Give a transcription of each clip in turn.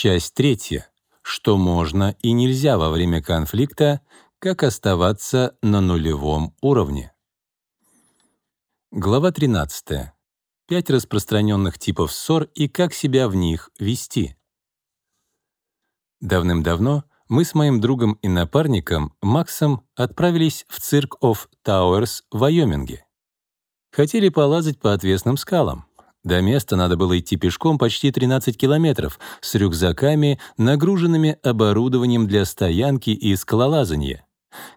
Часть третья. Что можно и нельзя во время конфликта, как оставаться на нулевом уровне. Глава 13. Пять распространенных типов ссор и как себя в них вести. Давным-давно мы с моим другом и напарником Максом отправились в цирк оф Тауэрс в Вайоминге. Хотели полазать по отвесным скалам. До места надо было идти пешком почти 13 километров с рюкзаками, нагруженными оборудованием для стоянки и скалолазания.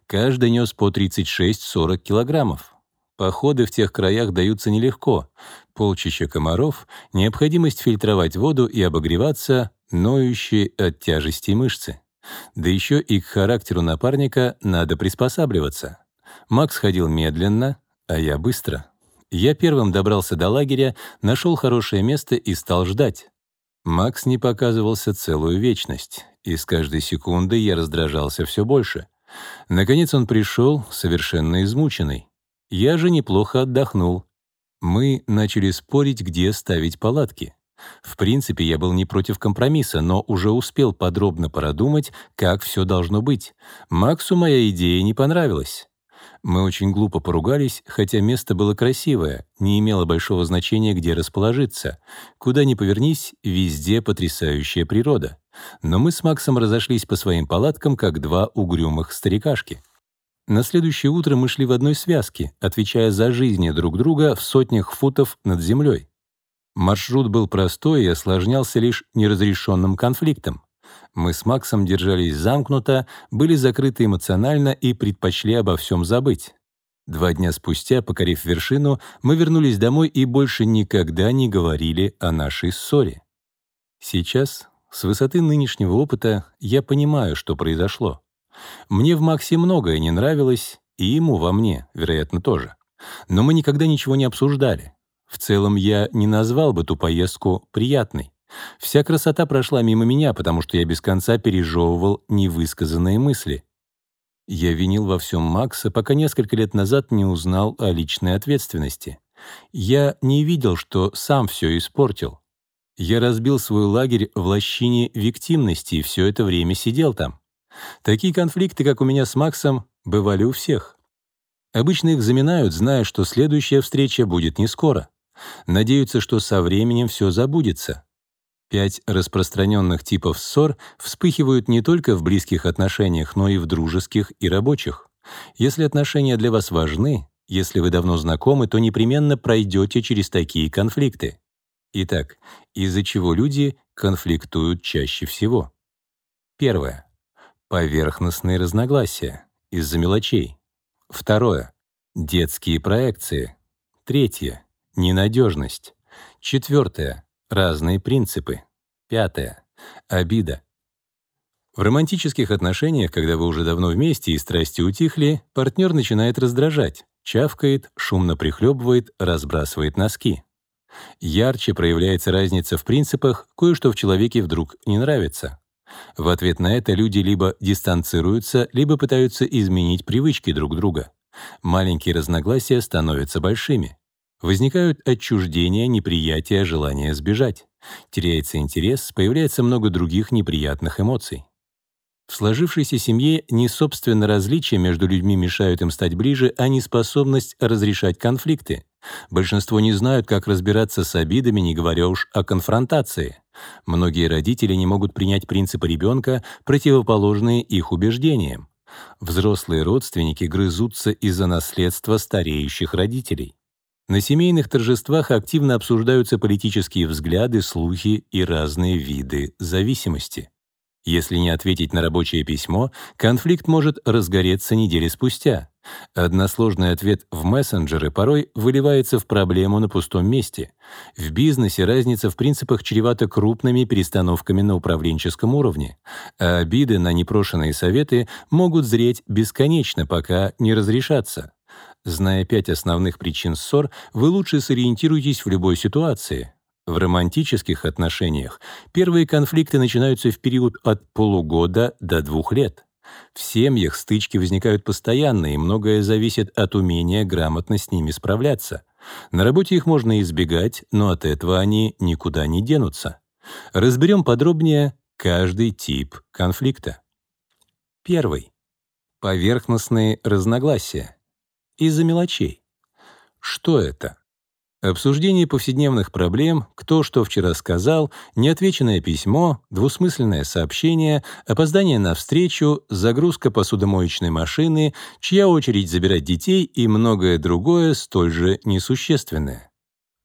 Каждый нес по 36-40 килограммов. Походы в тех краях даются нелегко. Полчища комаров, необходимость фильтровать воду и обогреваться, ноющие от тяжести мышцы. Да еще и к характеру напарника надо приспосабливаться. Макс ходил медленно, а я быстро. Я первым добрался до лагеря, нашел хорошее место и стал ждать. Макс не показывался целую вечность, и с каждой секундой я раздражался все больше. Наконец он пришел, совершенно измученный. Я же неплохо отдохнул. Мы начали спорить, где ставить палатки. В принципе, я был не против компромисса, но уже успел подробно продумать, как все должно быть. Максу моя идея не понравилась. Мы очень глупо поругались, хотя место было красивое, не имело большого значения, где расположиться. Куда ни повернись, везде потрясающая природа. Но мы с Максом разошлись по своим палаткам, как два угрюмых старикашки. На следующее утро мы шли в одной связке, отвечая за жизни друг друга в сотнях футов над землей. Маршрут был простой и осложнялся лишь неразрешенным конфликтом. Мы с Максом держались замкнуто, были закрыты эмоционально и предпочли обо всем забыть. Два дня спустя, покорив вершину, мы вернулись домой и больше никогда не говорили о нашей ссоре. Сейчас, с высоты нынешнего опыта, я понимаю, что произошло. Мне в Максе многое не нравилось, и ему во мне, вероятно, тоже. Но мы никогда ничего не обсуждали. В целом, я не назвал бы ту поездку приятной. Вся красота прошла мимо меня, потому что я без конца пережевывал невысказанные мысли. Я винил во всем Макса, пока несколько лет назад не узнал о личной ответственности. Я не видел, что сам все испортил. Я разбил свой лагерь в лощине виктимности и все это время сидел там. Такие конфликты, как у меня с Максом, бывали у всех. Обычно их заминают, зная, что следующая встреча будет не скоро. Надеются, что со временем все забудется. Пять распространенных типов ссор вспыхивают не только в близких отношениях, но и в дружеских и рабочих. Если отношения для вас важны, если вы давно знакомы, то непременно пройдете через такие конфликты. Итак, из-за чего люди конфликтуют чаще всего? Первое. Поверхностные разногласия из-за мелочей. Второе. Детские проекции. Третье. Ненадежность. Четвертое. Разные принципы. Пятое. Обида. В романтических отношениях, когда вы уже давно вместе и страсти утихли, партнер начинает раздражать, чавкает, шумно прихлебывает, разбрасывает носки. Ярче проявляется разница в принципах, кое-что в человеке вдруг не нравится. В ответ на это люди либо дистанцируются, либо пытаются изменить привычки друг друга. Маленькие разногласия становятся большими. Возникают отчуждение, неприятие, желание сбежать. Теряется интерес, появляется много других неприятных эмоций. В сложившейся семье не собственно различия между людьми мешают им стать ближе, а неспособность разрешать конфликты. Большинство не знают, как разбираться с обидами, не говоря уж о конфронтации. Многие родители не могут принять принципы ребенка, противоположные их убеждениям. Взрослые родственники грызутся из-за наследства стареющих родителей. На семейных торжествах активно обсуждаются политические взгляды, слухи и разные виды зависимости. Если не ответить на рабочее письмо, конфликт может разгореться недели спустя. Односложный ответ в мессенджеры порой выливается в проблему на пустом месте. В бизнесе разница в принципах чревата крупными перестановками на управленческом уровне, а обиды на непрошенные советы могут зреть бесконечно, пока не разрешатся. Зная пять основных причин ссор, вы лучше сориентируетесь в любой ситуации. В романтических отношениях первые конфликты начинаются в период от полугода до двух лет. В семьях стычки возникают постоянно, и многое зависит от умения грамотно с ними справляться. На работе их можно избегать, но от этого они никуда не денутся. Разберем подробнее, каждый тип конфликта. Первый. Поверхностные разногласия. Из-за мелочей. Что это? Обсуждение повседневных проблем, кто что вчера сказал, неотвеченное письмо, двусмысленное сообщение, опоздание на встречу, загрузка посудомоечной машины, чья очередь забирать детей и многое другое столь же несущественное.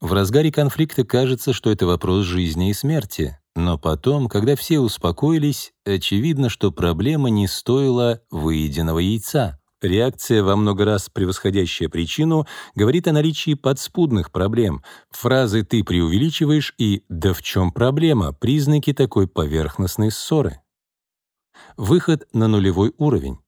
В разгаре конфликта кажется, что это вопрос жизни и смерти, но потом, когда все успокоились, очевидно, что проблема не стоила выеденного яйца. Реакция, во много раз превосходящая причину, говорит о наличии подспудных проблем. Фразы «ты преувеличиваешь» и «да в чем проблема» — признаки такой поверхностной ссоры. Выход на нулевой уровень.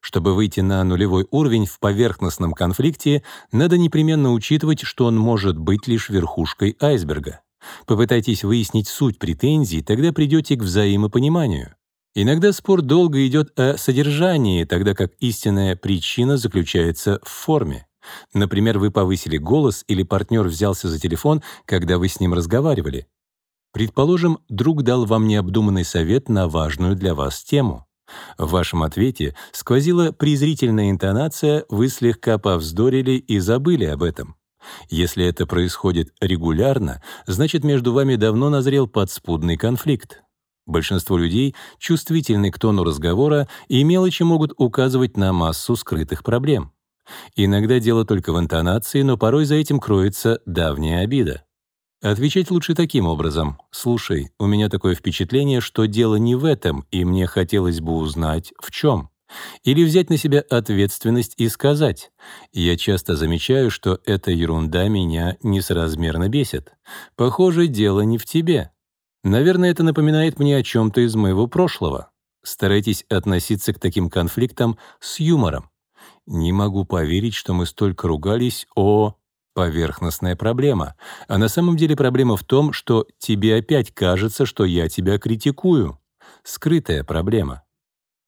Чтобы выйти на нулевой уровень в поверхностном конфликте, надо непременно учитывать, что он может быть лишь верхушкой айсберга. Попытайтесь выяснить суть претензий, тогда придете к взаимопониманию. Иногда спор долго идет о содержании, тогда как истинная причина заключается в форме. Например, вы повысили голос или партнер взялся за телефон, когда вы с ним разговаривали. Предположим, друг дал вам необдуманный совет на важную для вас тему. В вашем ответе сквозила презрительная интонация, вы слегка повздорили и забыли об этом. Если это происходит регулярно, значит, между вами давно назрел подспудный конфликт. Большинство людей чувствительны к тону разговора и мелочи могут указывать на массу скрытых проблем. Иногда дело только в интонации, но порой за этим кроется давняя обида. Отвечать лучше таким образом. «Слушай, у меня такое впечатление, что дело не в этом, и мне хотелось бы узнать, в чем». Или взять на себя ответственность и сказать, «Я часто замечаю, что эта ерунда меня несоразмерно бесит. Похоже, дело не в тебе. Наверное, это напоминает мне о чем-то из моего прошлого. Старайтесь относиться к таким конфликтам с юмором. Не могу поверить, что мы столько ругались о... Поверхностная проблема. А на самом деле проблема в том, что тебе опять кажется, что я тебя критикую. Скрытая проблема.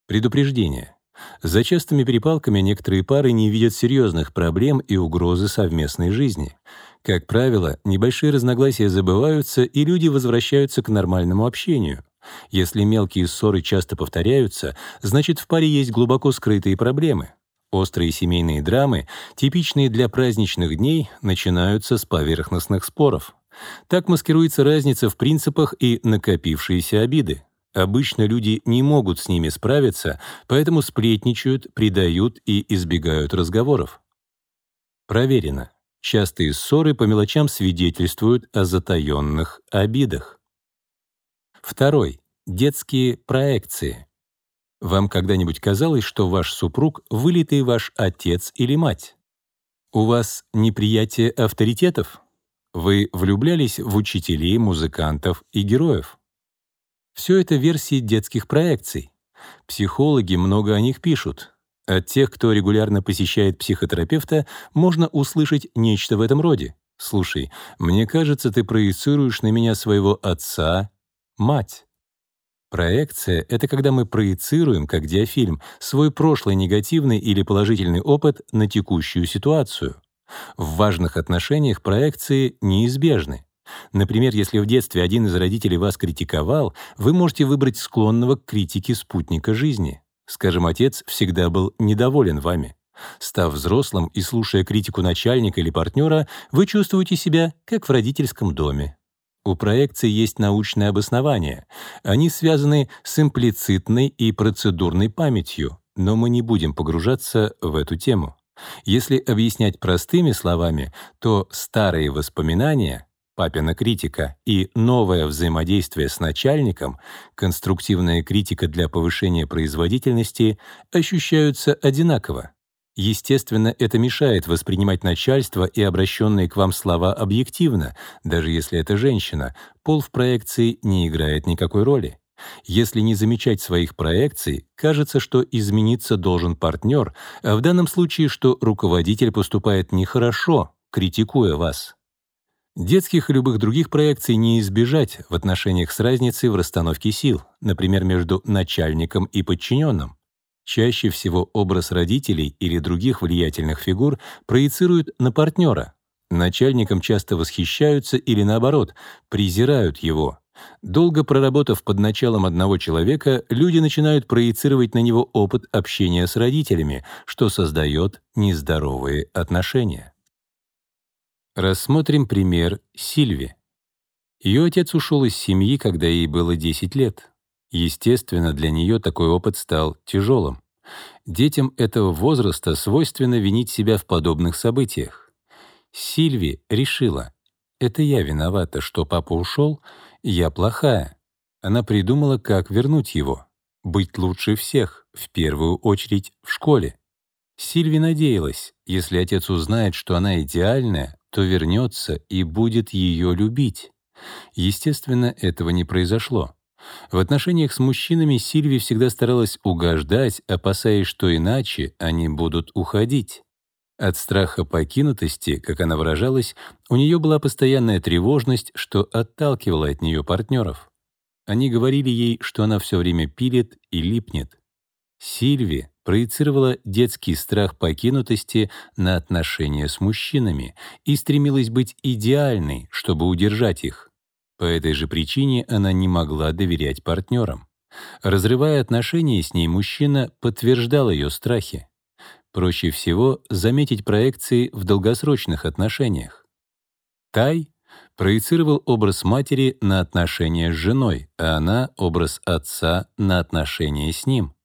Предупреждение. За частыми перепалками некоторые пары не видят серьезных проблем и угрозы совместной жизни. Как правило, небольшие разногласия забываются, и люди возвращаются к нормальному общению. Если мелкие ссоры часто повторяются, значит, в паре есть глубоко скрытые проблемы. Острые семейные драмы, типичные для праздничных дней, начинаются с поверхностных споров. Так маскируется разница в принципах и накопившиеся обиды. Обычно люди не могут с ними справиться, поэтому сплетничают, предают и избегают разговоров. Проверено. Частые ссоры по мелочам свидетельствуют о затаённых обидах. Второй. Детские проекции. Вам когда-нибудь казалось, что ваш супруг — вылитый ваш отец или мать? У вас неприятие авторитетов? Вы влюблялись в учителей, музыкантов и героев? Все это версии детских проекций. Психологи много о них пишут. От тех, кто регулярно посещает психотерапевта, можно услышать нечто в этом роде. «Слушай, мне кажется, ты проецируешь на меня своего отца, мать». Проекция — это когда мы проецируем, как диафильм, свой прошлый негативный или положительный опыт на текущую ситуацию. В важных отношениях проекции неизбежны. Например, если в детстве один из родителей вас критиковал, вы можете выбрать склонного к критике спутника жизни. Скажем, отец всегда был недоволен вами. Став взрослым и слушая критику начальника или партнера, вы чувствуете себя как в родительском доме. У проекции есть научное обоснование. Они связаны с имплицитной и процедурной памятью, но мы не будем погружаться в эту тему. Если объяснять простыми словами, то старые воспоминания папина критика и новое взаимодействие с начальником, конструктивная критика для повышения производительности, ощущаются одинаково. Естественно, это мешает воспринимать начальство и обращенные к вам слова объективно, даже если это женщина, пол в проекции не играет никакой роли. Если не замечать своих проекций, кажется, что измениться должен партнер, а в данном случае, что руководитель поступает нехорошо, критикуя вас. Детских и любых других проекций не избежать в отношениях с разницей в расстановке сил, например, между начальником и подчиненным. Чаще всего образ родителей или других влиятельных фигур проецируют на партнера. Начальником часто восхищаются или, наоборот, презирают его. Долго проработав под началом одного человека, люди начинают проецировать на него опыт общения с родителями, что создает нездоровые отношения. Рассмотрим пример Сильви. Ее отец ушел из семьи, когда ей было 10 лет. Естественно, для нее такой опыт стал тяжелым. Детям этого возраста свойственно винить себя в подобных событиях. Сильви решила, это я виновата, что папа ушел, я плохая. Она придумала, как вернуть его. Быть лучше всех, в первую очередь в школе. Сильви надеялась, если отец узнает, что она идеальная, то вернется и будет ее любить. Естественно, этого не произошло. В отношениях с мужчинами Сильви всегда старалась угождать, опасаясь, что иначе они будут уходить. От страха покинутости, как она выражалась, у нее была постоянная тревожность, что отталкивала от нее партнеров. Они говорили ей, что она все время пилит и липнет. Сильви проецировала детский страх покинутости на отношения с мужчинами и стремилась быть идеальной, чтобы удержать их. По этой же причине она не могла доверять партнерам. Разрывая отношения с ней, мужчина подтверждал ее страхи. Проще всего заметить проекции в долгосрочных отношениях. Тай проецировал образ матери на отношения с женой, а она — образ отца на отношения с ним.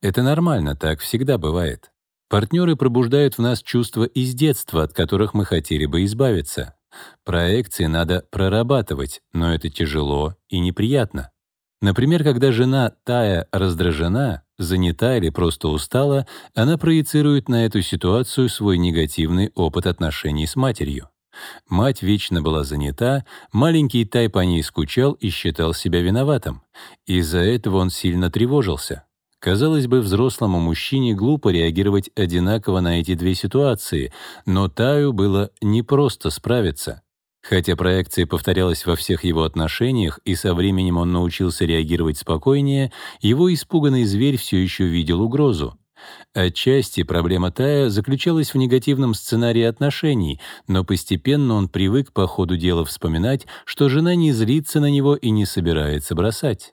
Это нормально, так всегда бывает. Партнеры пробуждают в нас чувства из детства, от которых мы хотели бы избавиться. Проекции надо прорабатывать, но это тяжело и неприятно. Например, когда жена Тая раздражена, занята или просто устала, она проецирует на эту ситуацию свой негативный опыт отношений с матерью. Мать вечно была занята, маленький Тай по ней скучал и считал себя виноватым. Из-за этого он сильно тревожился. Казалось бы, взрослому мужчине глупо реагировать одинаково на эти две ситуации, но Таю было непросто справиться. Хотя проекция повторялась во всех его отношениях, и со временем он научился реагировать спокойнее, его испуганный зверь все еще видел угрозу. Отчасти проблема Тая заключалась в негативном сценарии отношений, но постепенно он привык по ходу дела вспоминать, что жена не злится на него и не собирается бросать.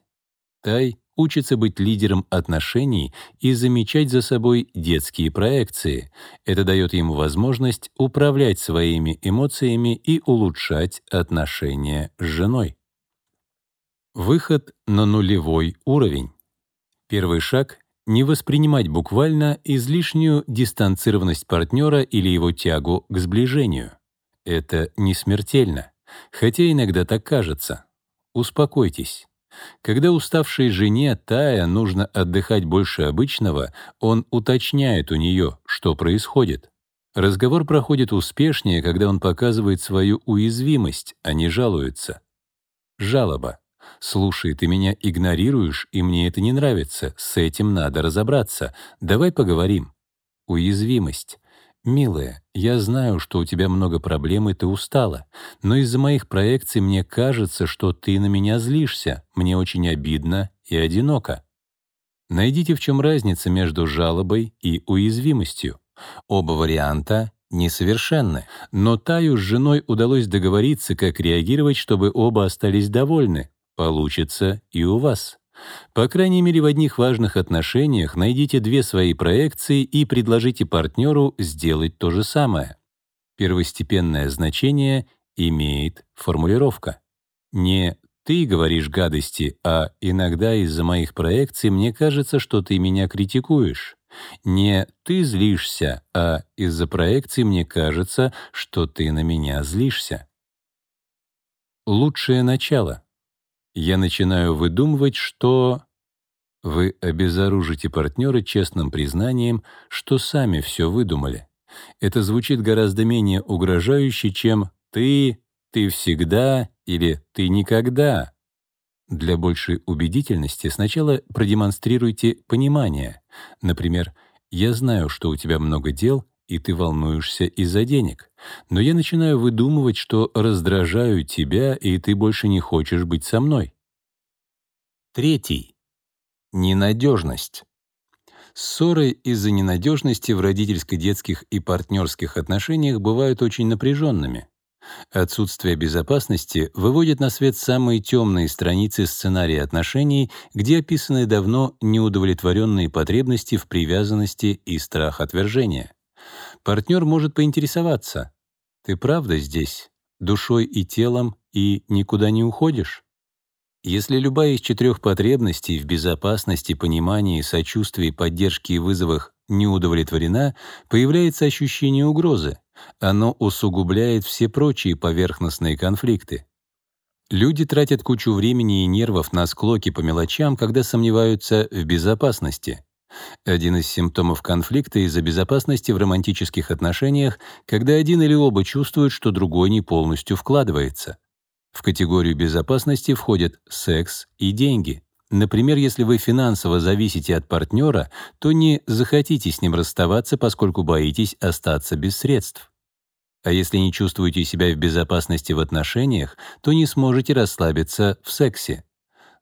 Тай учится быть лидером отношений и замечать за собой детские проекции. Это дает ему возможность управлять своими эмоциями и улучшать отношения с женой. Выход на нулевой уровень. Первый шаг — не воспринимать буквально излишнюю дистанцированность партнера или его тягу к сближению. Это не смертельно, хотя иногда так кажется. Успокойтесь. Когда уставшей жене Тая нужно отдыхать больше обычного, он уточняет у нее, что происходит. Разговор проходит успешнее, когда он показывает свою уязвимость, а не жалуется. Жалоба. «Слушай, ты меня игнорируешь, и мне это не нравится. С этим надо разобраться. Давай поговорим». Уязвимость. «Милая, я знаю, что у тебя много проблем и ты устала, но из-за моих проекций мне кажется, что ты на меня злишься, мне очень обидно и одиноко». Найдите, в чем разница между жалобой и уязвимостью. Оба варианта несовершенны, но Таю с женой удалось договориться, как реагировать, чтобы оба остались довольны. Получится и у вас. По крайней мере, в одних важных отношениях найдите две свои проекции и предложите партнеру сделать то же самое. Первостепенное значение имеет формулировка. Не «ты говоришь гадости», а «иногда из-за моих проекций мне кажется, что ты меня критикуешь». Не «ты злишься», а «из-за проекций мне кажется, что ты на меня злишься». Лучшее начало я начинаю выдумывать, что... Вы обезоружите партнера честным признанием, что сами все выдумали. Это звучит гораздо менее угрожающе, чем «ты», «ты всегда» или «ты никогда». Для большей убедительности сначала продемонстрируйте понимание. Например, «Я знаю, что у тебя много дел, и ты волнуешься из-за денег. Но я начинаю выдумывать, что раздражаю тебя, и ты больше не хочешь быть со мной. Третий. Ненадежность. Ссоры из-за ненадежности в родительско-детских и партнерских отношениях бывают очень напряженными. Отсутствие безопасности выводит на свет самые темные страницы сценария отношений, где описаны давно неудовлетворенные потребности в привязанности и страх отвержения. Партнер может поинтересоваться, «Ты правда здесь, душой и телом, и никуда не уходишь?» Если любая из четырех потребностей в безопасности, понимании, сочувствии, поддержке и вызовах не удовлетворена, появляется ощущение угрозы. Оно усугубляет все прочие поверхностные конфликты. Люди тратят кучу времени и нервов на склоки по мелочам, когда сомневаются в безопасности. Один из симптомов конфликта из-за безопасности в романтических отношениях, когда один или оба чувствуют, что другой не полностью вкладывается. В категорию безопасности входят секс и деньги. Например, если вы финансово зависите от партнера, то не захотите с ним расставаться, поскольку боитесь остаться без средств. А если не чувствуете себя в безопасности в отношениях, то не сможете расслабиться в сексе.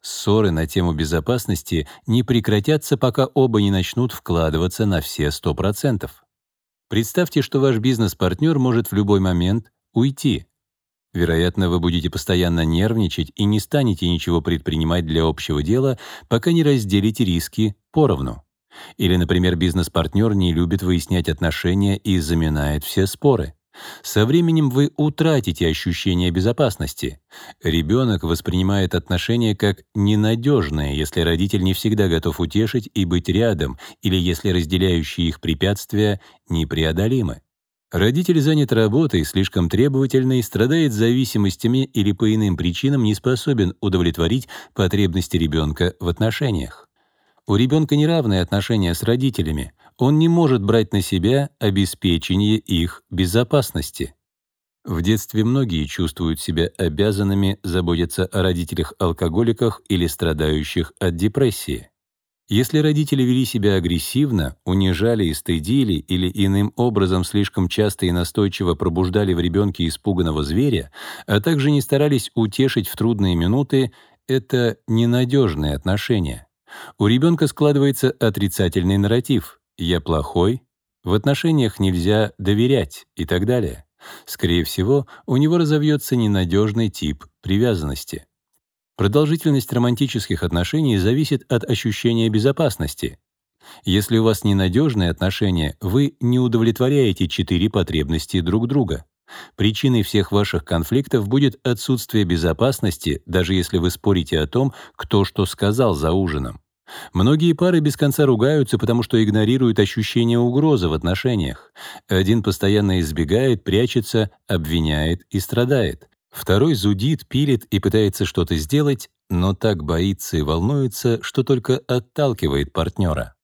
Ссоры на тему безопасности не прекратятся, пока оба не начнут вкладываться на все 100%. Представьте, что ваш бизнес-партнер может в любой момент уйти. Вероятно, вы будете постоянно нервничать и не станете ничего предпринимать для общего дела, пока не разделите риски поровну. Или, например, бизнес-партнер не любит выяснять отношения и заминает все споры. Со временем вы утратите ощущение безопасности. Ребенок воспринимает отношения как ненадежные, если родитель не всегда готов утешить и быть рядом, или если разделяющие их препятствия непреодолимы. Родитель занят работой, слишком требовательный, страдает зависимостями или по иным причинам не способен удовлетворить потребности ребенка в отношениях. У ребенка неравные отношения с родителями, он не может брать на себя обеспечение их безопасности. В детстве многие чувствуют себя обязанными заботиться о родителях-алкоголиках или страдающих от депрессии. Если родители вели себя агрессивно, унижали и стыдили или иным образом слишком часто и настойчиво пробуждали в ребенке испуганного зверя, а также не старались утешить в трудные минуты, это ненадежные отношения. У ребенка складывается отрицательный нарратив «я плохой», «в отношениях нельзя доверять» и так далее. Скорее всего, у него разовьется ненадежный тип привязанности. Продолжительность романтических отношений зависит от ощущения безопасности. Если у вас ненадежные отношения, вы не удовлетворяете четыре потребности друг друга. Причиной всех ваших конфликтов будет отсутствие безопасности, даже если вы спорите о том, кто что сказал за ужином. Многие пары без конца ругаются, потому что игнорируют ощущение угрозы в отношениях. Один постоянно избегает, прячется, обвиняет и страдает. Второй зудит, пилит и пытается что-то сделать, но так боится и волнуется, что только отталкивает партнера.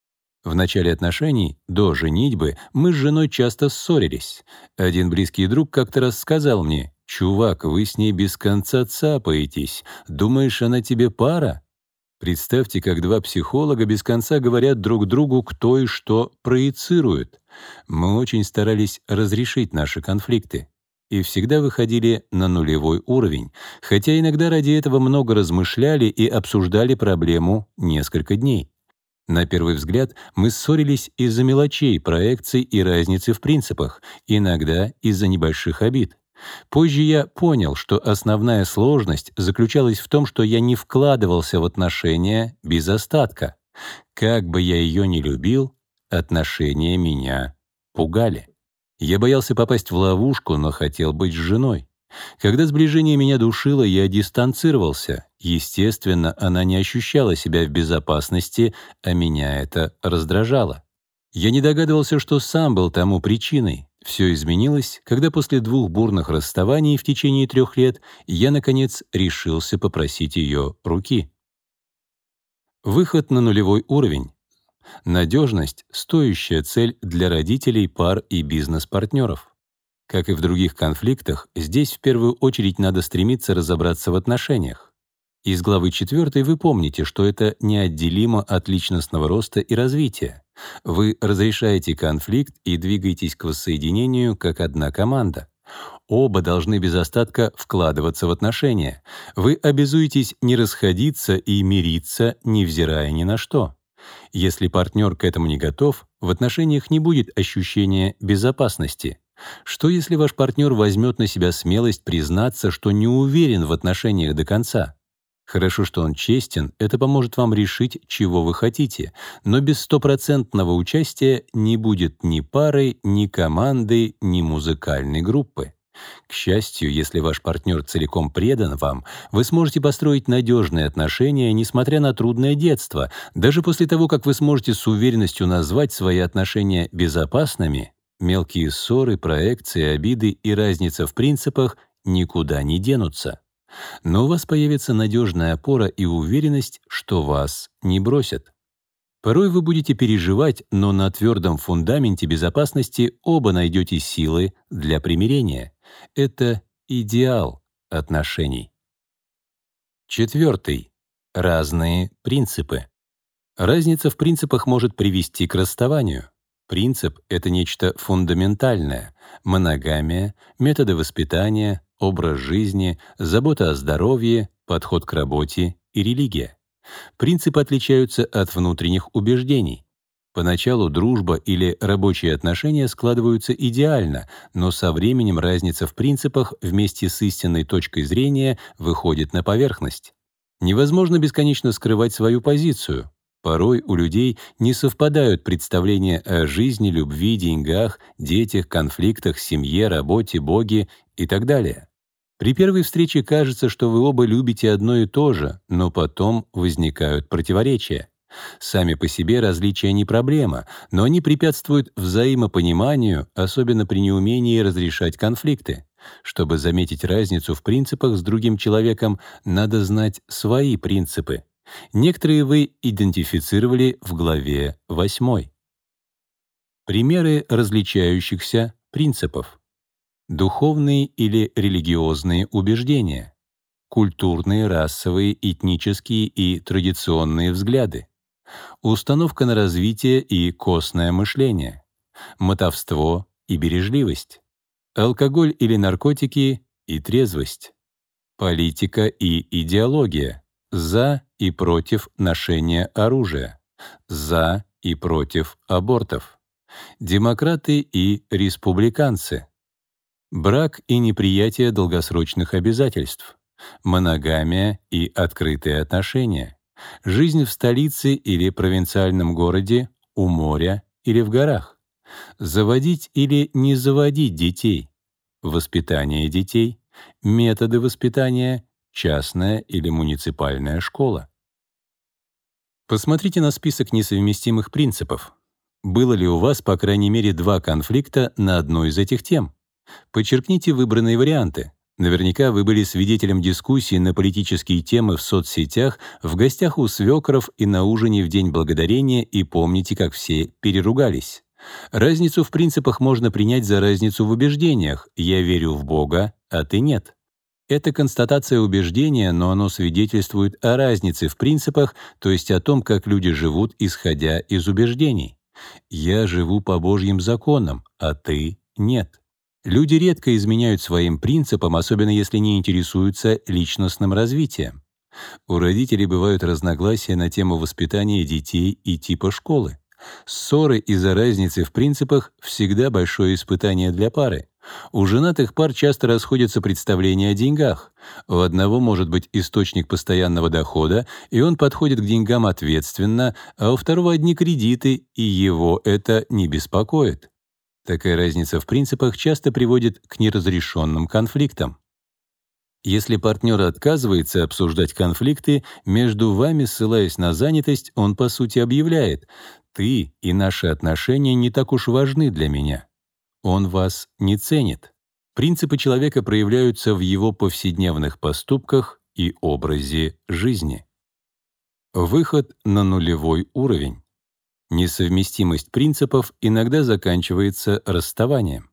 В начале отношений, до женитьбы, мы с женой часто ссорились. Один близкий друг как-то раз сказал мне, «Чувак, вы с ней без конца цапаетесь. Думаешь, она тебе пара?» Представьте, как два психолога без конца говорят друг другу, кто и что проецирует. Мы очень старались разрешить наши конфликты и всегда выходили на нулевой уровень, хотя иногда ради этого много размышляли и обсуждали проблему несколько дней. На первый взгляд мы ссорились из-за мелочей, проекций и разницы в принципах, иногда из-за небольших обид. Позже я понял, что основная сложность заключалась в том, что я не вкладывался в отношения без остатка. Как бы я ее ни любил, отношения меня пугали. Я боялся попасть в ловушку, но хотел быть с женой. Когда сближение меня душило, я дистанцировался. Естественно, она не ощущала себя в безопасности, а меня это раздражало. Я не догадывался, что сам был тому причиной. Все изменилось, когда после двух бурных расставаний в течение трех лет я, наконец, решился попросить ее руки. Выход на нулевой уровень. Надежность — стоящая цель для родителей, пар и бизнес-партнеров. Как и в других конфликтах, здесь в первую очередь надо стремиться разобраться в отношениях. Из главы 4 вы помните, что это неотделимо от личностного роста и развития. Вы разрешаете конфликт и двигаетесь к воссоединению как одна команда. Оба должны без остатка вкладываться в отношения. Вы обязуетесь не расходиться и мириться, невзирая ни на что. Если партнер к этому не готов, в отношениях не будет ощущения безопасности. Что если ваш партнер возьмет на себя смелость признаться, что не уверен в отношениях до конца? Хорошо, что он честен, это поможет вам решить, чего вы хотите, но без стопроцентного участия не будет ни пары, ни команды, ни музыкальной группы. К счастью, если ваш партнер целиком предан вам, вы сможете построить надежные отношения, несмотря на трудное детство. Даже после того, как вы сможете с уверенностью назвать свои отношения безопасными, мелкие ссоры, проекции, обиды и разница в принципах никуда не денутся. Но у вас появится надежная опора и уверенность, что вас не бросят. Порой вы будете переживать, но на твердом фундаменте безопасности оба найдете силы для примирения. Это идеал отношений. Четвертый. Разные принципы. Разница в принципах может привести к расставанию. Принцип — это нечто фундаментальное. Моногамия, методы воспитания, образ жизни, забота о здоровье, подход к работе и религия. Принципы отличаются от внутренних убеждений. Поначалу дружба или рабочие отношения складываются идеально, но со временем разница в принципах вместе с истинной точкой зрения выходит на поверхность. Невозможно бесконечно скрывать свою позицию. Порой у людей не совпадают представления о жизни, любви, деньгах, детях, конфликтах, семье, работе, Боге и так далее. При первой встрече кажется, что вы оба любите одно и то же, но потом возникают противоречия. Сами по себе различия не проблема, но они препятствуют взаимопониманию, особенно при неумении разрешать конфликты. Чтобы заметить разницу в принципах с другим человеком, надо знать свои принципы. Некоторые вы идентифицировали в главе 8. Примеры различающихся принципов. Духовные или религиозные убеждения, культурные, расовые, этнические и традиционные взгляды, установка на развитие и костное мышление, мотовство и бережливость, алкоголь или наркотики и трезвость, политика и идеология, за и против ношения оружия, за и против абортов, демократы и республиканцы, Брак и неприятие долгосрочных обязательств, моногамия и открытые отношения, жизнь в столице или провинциальном городе, у моря или в горах, заводить или не заводить детей, воспитание детей, методы воспитания, частная или муниципальная школа. Посмотрите на список несовместимых принципов. Было ли у вас, по крайней мере, два конфликта на одну из этих тем? Подчеркните выбранные варианты. Наверняка вы были свидетелем дискуссий на политические темы в соцсетях, в гостях у свекров и на ужине в День Благодарения и помните, как все переругались. Разницу в принципах можно принять за разницу в убеждениях «я верю в Бога, а ты нет». Это констатация убеждения, но оно свидетельствует о разнице в принципах, то есть о том, как люди живут, исходя из убеждений. «Я живу по Божьим законам, а ты — нет». Люди редко изменяют своим принципам, особенно если не интересуются личностным развитием. У родителей бывают разногласия на тему воспитания детей и типа школы. Ссоры из-за разницы в принципах всегда большое испытание для пары. У женатых пар часто расходятся представления о деньгах. У одного может быть источник постоянного дохода, и он подходит к деньгам ответственно, а у второго одни кредиты, и его это не беспокоит. Такая разница в принципах часто приводит к неразрешенным конфликтам. Если партнер отказывается обсуждать конфликты, между вами, ссылаясь на занятость, он, по сути, объявляет «ты и наши отношения не так уж важны для меня». Он вас не ценит. Принципы человека проявляются в его повседневных поступках и образе жизни. Выход на нулевой уровень. Несовместимость принципов иногда заканчивается расставанием.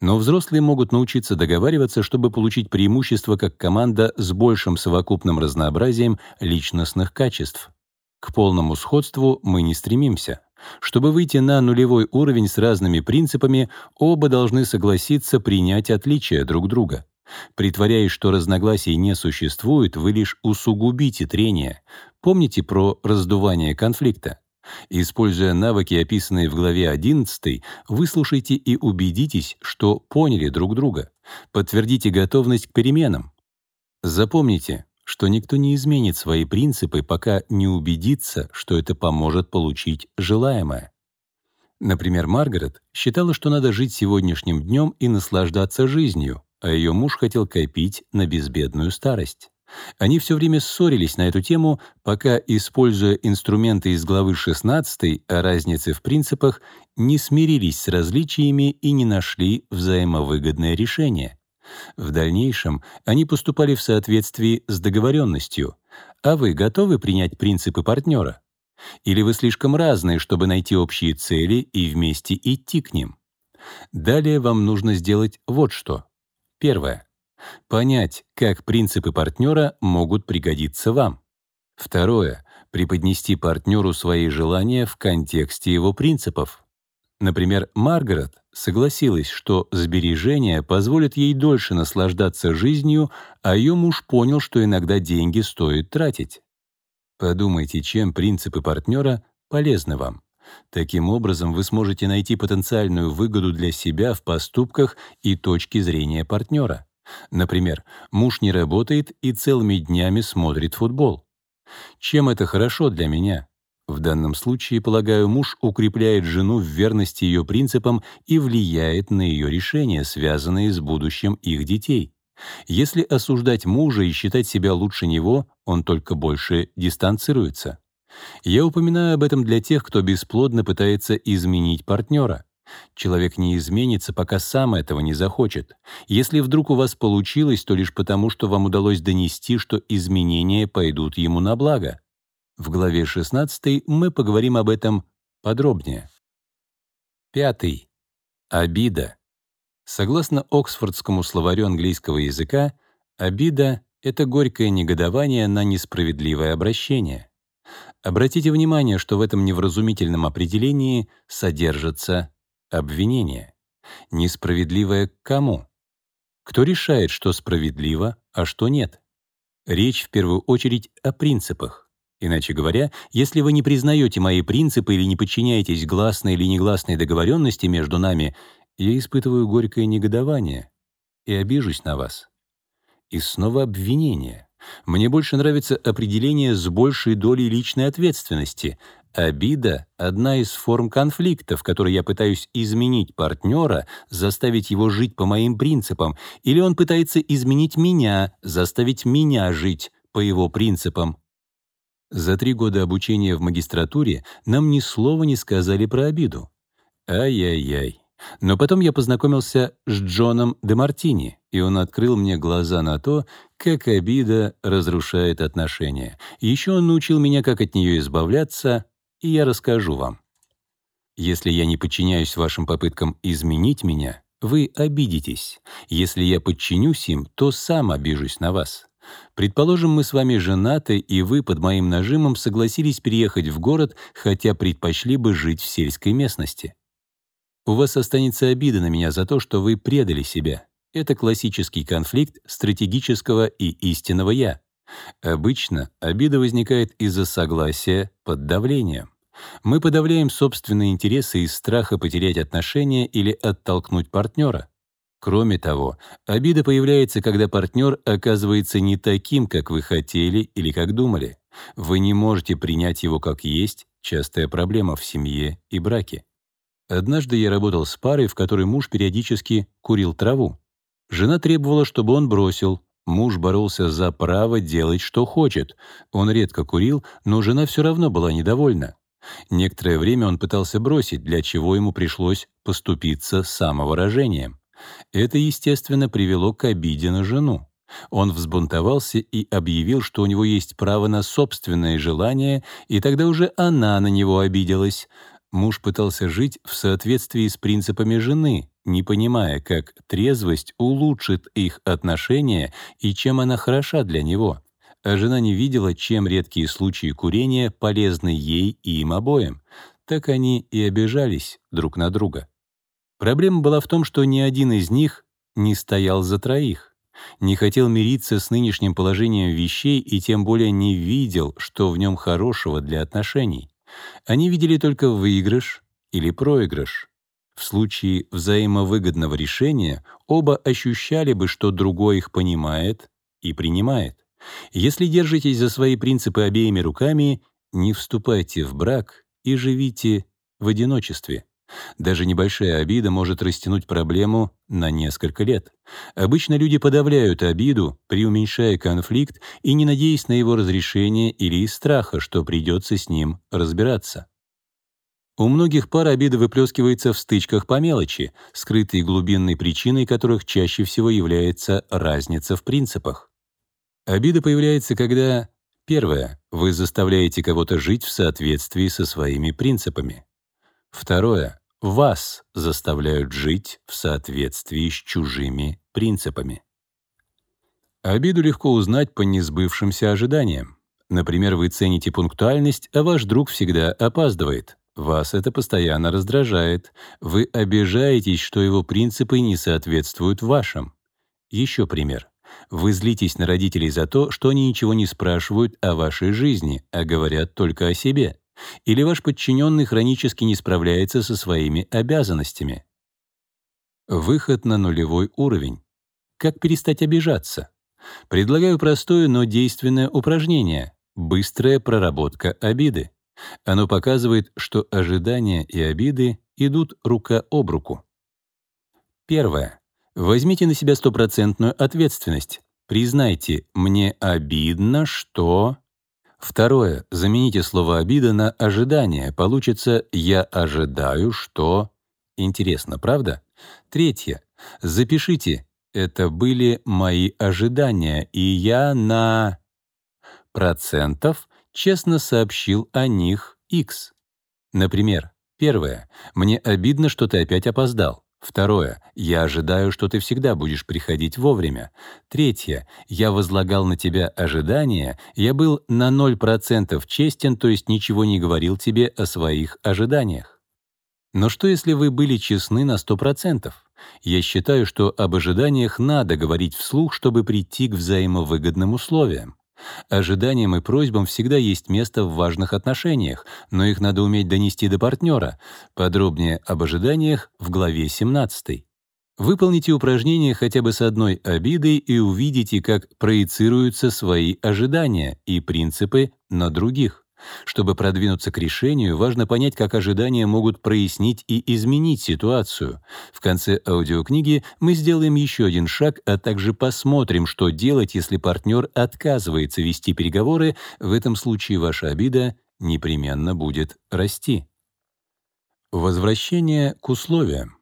Но взрослые могут научиться договариваться, чтобы получить преимущество как команда с большим совокупным разнообразием личностных качеств. К полному сходству мы не стремимся. Чтобы выйти на нулевой уровень с разными принципами, оба должны согласиться принять отличия друг друга. Притворяясь, что разногласий не существует, вы лишь усугубите трение. Помните про раздувание конфликта. Используя навыки, описанные в главе 11, выслушайте и убедитесь, что поняли друг друга. Подтвердите готовность к переменам. Запомните, что никто не изменит свои принципы, пока не убедится, что это поможет получить желаемое. Например, Маргарет считала, что надо жить сегодняшним днем и наслаждаться жизнью, а ее муж хотел копить на безбедную старость. Они все время ссорились на эту тему, пока, используя инструменты из главы 16 о разнице в принципах, не смирились с различиями и не нашли взаимовыгодное решение. В дальнейшем они поступали в соответствии с договоренностью. А вы готовы принять принципы партнера? Или вы слишком разные, чтобы найти общие цели и вместе идти к ним? Далее вам нужно сделать вот что. Первое. Понять, как принципы партнера могут пригодиться вам. Второе. Преподнести партнеру свои желания в контексте его принципов. Например, Маргарет согласилась, что сбережения позволят ей дольше наслаждаться жизнью, а ее муж понял, что иногда деньги стоит тратить. Подумайте, чем принципы партнера полезны вам. Таким образом, вы сможете найти потенциальную выгоду для себя в поступках и точки зрения партнера. Например, муж не работает и целыми днями смотрит футбол. Чем это хорошо для меня? В данном случае, полагаю, муж укрепляет жену в верности ее принципам и влияет на ее решения, связанные с будущим их детей. Если осуждать мужа и считать себя лучше него, он только больше дистанцируется. Я упоминаю об этом для тех, кто бесплодно пытается изменить партнера. Человек не изменится, пока сам этого не захочет. Если вдруг у вас получилось, то лишь потому, что вам удалось донести, что изменения пойдут ему на благо. В главе 16 мы поговорим об этом подробнее. Пятый. Обида. Согласно Оксфордскому словарю английского языка, обида — это горькое негодование на несправедливое обращение. Обратите внимание, что в этом невразумительном определении содержится обвинение. Несправедливое к кому? Кто решает, что справедливо, а что нет? Речь в первую очередь о принципах. Иначе говоря, если вы не признаете мои принципы или не подчиняетесь гласной или негласной договоренности между нами, я испытываю горькое негодование и обижусь на вас. И снова обвинение. Мне больше нравится определение с большей долей личной ответственности. Обида — одна из форм конфликта, в которой я пытаюсь изменить партнера, заставить его жить по моим принципам, или он пытается изменить меня, заставить меня жить по его принципам. За три года обучения в магистратуре нам ни слова не сказали про обиду. Ай-яй-яй. Но потом я познакомился с Джоном де Мартини, и он открыл мне глаза на то, как обида разрушает отношения. Еще он научил меня, как от нее избавляться, и я расскажу вам. Если я не подчиняюсь вашим попыткам изменить меня, вы обидитесь. Если я подчинюсь им, то сам обижусь на вас. Предположим, мы с вами женаты, и вы под моим нажимом согласились переехать в город, хотя предпочли бы жить в сельской местности. У вас останется обида на меня за то, что вы предали себя. Это классический конфликт стратегического и истинного «я». Обычно обида возникает из-за согласия под давлением. Мы подавляем собственные интересы из страха потерять отношения или оттолкнуть партнера. Кроме того, обида появляется, когда партнер оказывается не таким, как вы хотели или как думали. Вы не можете принять его как есть, частая проблема в семье и браке. Однажды я работал с парой, в которой муж периодически курил траву. Жена требовала, чтобы он бросил. Муж боролся за право делать, что хочет. Он редко курил, но жена все равно была недовольна. Некоторое время он пытался бросить, для чего ему пришлось поступиться самовыражением. Это, естественно, привело к обиде на жену. Он взбунтовался и объявил, что у него есть право на собственное желание, и тогда уже она на него обиделась. Муж пытался жить в соответствии с принципами жены, не понимая, как трезвость улучшит их отношения и чем она хороша для него. А жена не видела, чем редкие случаи курения полезны ей и им обоим. Так они и обижались друг на друга. Проблема была в том, что ни один из них не стоял за троих, не хотел мириться с нынешним положением вещей и тем более не видел, что в нем хорошего для отношений. Они видели только выигрыш или проигрыш. В случае взаимовыгодного решения оба ощущали бы, что другой их понимает и принимает. Если держитесь за свои принципы обеими руками, не вступайте в брак и живите в одиночестве. Даже небольшая обида может растянуть проблему на несколько лет. Обычно люди подавляют обиду, преуменьшая конфликт и не надеясь на его разрешение или из страха, что придется с ним разбираться. У многих пар обида выплескивается в стычках по мелочи, скрытой глубинной причиной которых чаще всего является разница в принципах. Обида появляется, когда Первое. Вы заставляете кого-то жить в соответствии со своими принципами. Второе. Вас заставляют жить в соответствии с чужими принципами. Обиду легко узнать по несбывшимся ожиданиям. Например, вы цените пунктуальность, а ваш друг всегда опаздывает. Вас это постоянно раздражает. Вы обижаетесь, что его принципы не соответствуют вашим. Еще пример. Вы злитесь на родителей за то, что они ничего не спрашивают о вашей жизни, а говорят только о себе. Или ваш подчиненный хронически не справляется со своими обязанностями. Выход на нулевой уровень. Как перестать обижаться? Предлагаю простое, но действенное упражнение — быстрая проработка обиды. Оно показывает, что ожидания и обиды идут рука об руку. Первое. Возьмите на себя стопроцентную ответственность. Признайте, мне обидно, что... Второе. Замените слово «обида» на «ожидание». Получится «я ожидаю, что...» Интересно, правда? Третье. Запишите «это были мои ожидания, и я на...» процентов честно сообщил о них X. Например, первое. «Мне обидно, что ты опять опоздал». Второе. Я ожидаю, что ты всегда будешь приходить вовремя. Третье. Я возлагал на тебя ожидания, я был на 0% честен, то есть ничего не говорил тебе о своих ожиданиях. Но что, если вы были честны на 100%? Я считаю, что об ожиданиях надо говорить вслух, чтобы прийти к взаимовыгодным условиям. Ожиданиям и просьбам всегда есть место в важных отношениях, но их надо уметь донести до партнера. Подробнее об ожиданиях в главе 17. Выполните упражнение хотя бы с одной обидой и увидите, как проецируются свои ожидания и принципы на других. Чтобы продвинуться к решению, важно понять, как ожидания могут прояснить и изменить ситуацию. В конце аудиокниги мы сделаем еще один шаг, а также посмотрим, что делать, если партнер отказывается вести переговоры. В этом случае ваша обида непременно будет расти. Возвращение к условиям.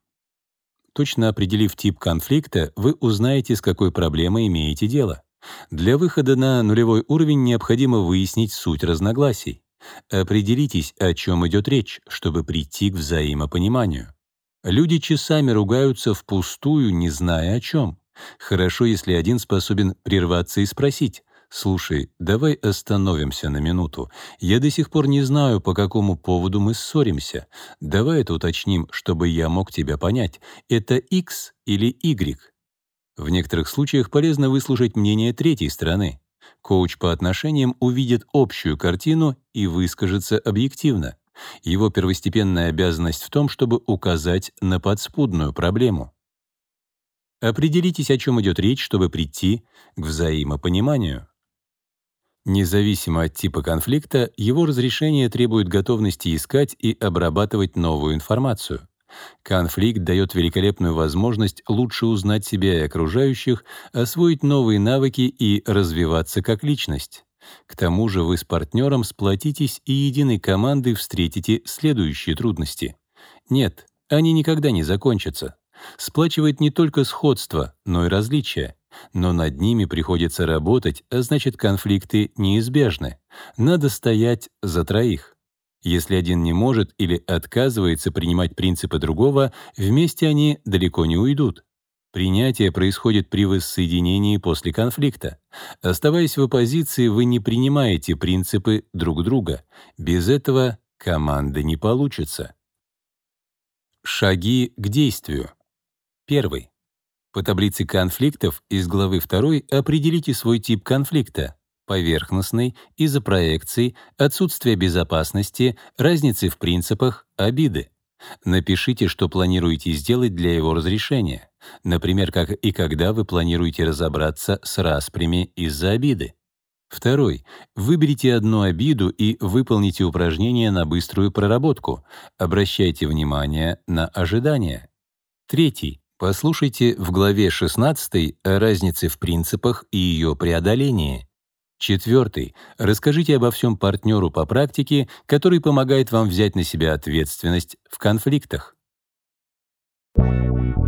Точно определив тип конфликта, вы узнаете, с какой проблемой имеете дело. Для выхода на нулевой уровень необходимо выяснить суть разногласий. Определитесь, о чем идет речь, чтобы прийти к взаимопониманию. Люди часами ругаются впустую, не зная о чем. Хорошо, если один способен прерваться и спросить, «Слушай, давай остановимся на минуту. Я до сих пор не знаю, по какому поводу мы ссоримся. Давай это уточним, чтобы я мог тебя понять. Это X или Y?» В некоторых случаях полезно выслушать мнение третьей стороны. Коуч по отношениям увидит общую картину и выскажется объективно. Его первостепенная обязанность в том, чтобы указать на подспудную проблему. Определитесь, о чем идет речь, чтобы прийти к взаимопониманию. Независимо от типа конфликта, его разрешение требует готовности искать и обрабатывать новую информацию. Конфликт дает великолепную возможность лучше узнать себя и окружающих, освоить новые навыки и развиваться как личность. К тому же вы с партнером сплотитесь и единой командой встретите следующие трудности. Нет, они никогда не закончатся. Сплачивает не только сходство, но и различия. Но над ними приходится работать, а значит, конфликты неизбежны. Надо стоять за троих. Если один не может или отказывается принимать принципы другого, вместе они далеко не уйдут. Принятие происходит при воссоединении после конфликта. Оставаясь в оппозиции, вы не принимаете принципы друг друга. Без этого команды не получится. Шаги к действию. Первый. По таблице конфликтов из главы 2 определите свой тип конфликта. Поверхностный, из-за проекций, отсутствия безопасности, разницы в принципах, обиды. Напишите, что планируете сделать для его разрешения. Например, как и когда вы планируете разобраться с распрями из-за обиды. Второй. Выберите одну обиду и выполните упражнение на быструю проработку. Обращайте внимание на ожидания. Третий. Послушайте в главе 16 о разнице в принципах и ее преодолении. Четвертый. Расскажите обо всем партнеру по практике, который помогает вам взять на себя ответственность в конфликтах. Thank you.